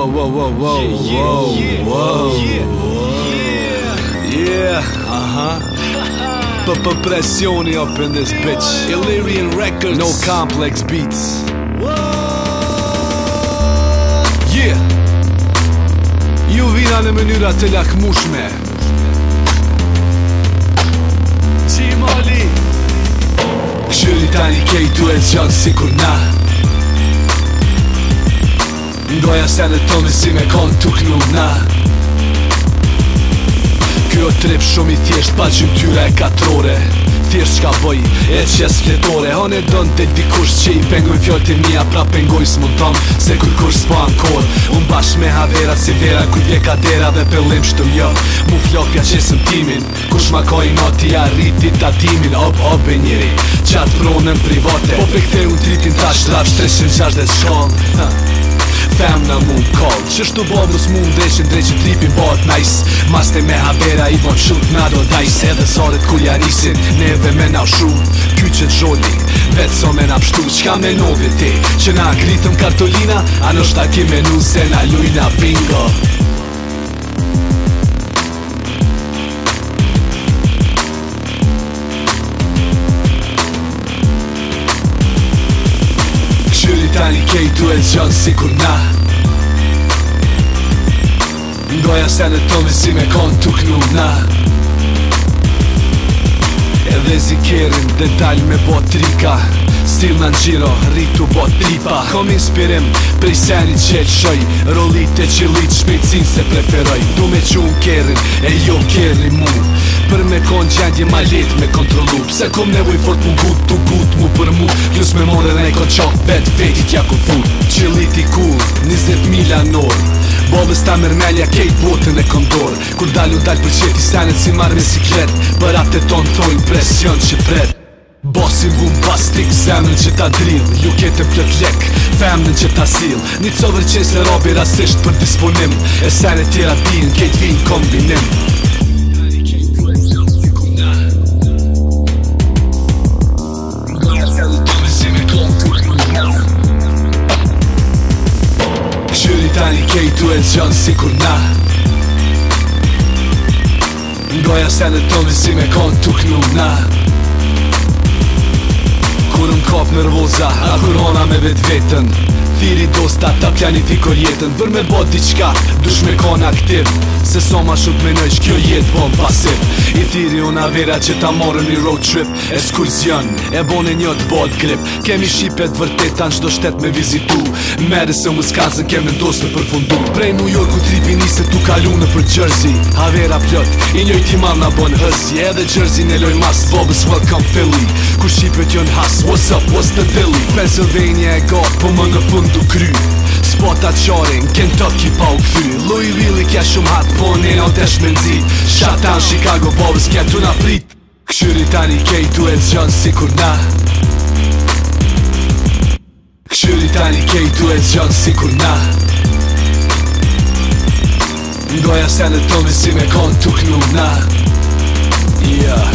Woah, woah, woah, woah, woah, wo yeah aha pa pa pressioni up in this bitch illyrian records no complex beats Woah yeah ju vina në mënyra të lakmushme Shëri tani kej tu e zhjallë si kur na Ndoja se në tonë si me konë tuk nuna Kjo trip shumë i thjesht pa gjymë tyra e katrore Thjesht qka boj e qes fletore On e dënë të dikush që i pengoj fjoll të mija Pra pengoj së mund tëmë se kur kur s'po ankor Unë bash me havera si vera Kuj vje kadera dhe pëllim shtu mjo Mu flokja që sëm timin Kush ma koj në ti arriti ta timin Op, op e njëri qatë pronën private Po pe këte unë tritin ta shtrap 360 shkon ha call Qështu bobrus mund dreqin dreqin tripin bot nice Maste me habera i bon shut na do dajs Edhe sotet ku jarisin neve me na ushru Ky që t'xolli vetë so me na pështu Qka me nove ti që na kritëm kartolina A në shta ki menu se na lujna bingo Tani kej tu e gjon si kur na Doja se në tome si me konë të knu na Edhe zikerin detalj me bo trika Stil në nxiro, rritu bo tipa Kom inspirim, prej seni që të shoj Rolit e që lit, shpejtësin se preferoj Du me që unë e jo keri mu Për me kon gjendje ma let me kontrolu Pse kom nevoj fort mu gut, tu gut mu për mu Plus me more dhe ne kon qok, vet vetit ja ku fut Që i kur, 20 mila nor Futbolli sta mermelja kejt botën e kondor Kur dalë u dalë për qëti senet si marrë me sikletë Për atë e tonë thoi impresion që pretë Bosin vun pastik, zemrën që ta drill Ju kete plët lek, femnën që ta sil Një cover qesë robi rasisht për disponim E sene tjera din, kejt vin kombinim jonë si kur na Ndoja se në tëndi si me konë nuk na Kur më kopë a kur hona me vetë vetën thiri dosta Ta pjani jetën Vër me bot diqka, Dush me kon aktiv Se so ma shumë me nëjsh Kjo jetë bon pasiv I thiri unë avera që ta morën një road trip E skurzion E bone një të bot grip Kemi shqipet vërtet Ta qdo shtet me vizitu Meri se më skazën Kemi në dosë në përfundu Prej New York u tripi nise Tu kalu në për Jersey Avera pjot I njoj ti ma na bon hës Je edhe Jersey në loj mas Bobës welcome Philly Ku shqipet jën has What's up, what's the Philly? Pennsylvania e got, po më në fund mund të kry Spota qarin, Kentucky pa u këthy Louisville i kja shumë hatë, po një në të shmenzi Shatan, Chicago, Bobës, kja të na prit Këshyri tani kej duhet zxonë si kur na Këshyri tani kej duhet zxonë si kur na Ndoja se në të me si me konë na Yeah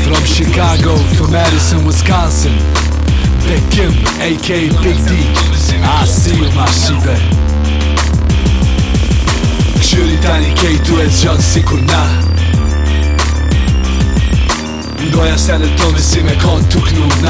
From Chicago to Madison, Wisconsin Pekim, AK Big D I see you ma shibe Qyri tani kejtu e gjonë si kur na Ndoja se në tome si me konë tuk nuk na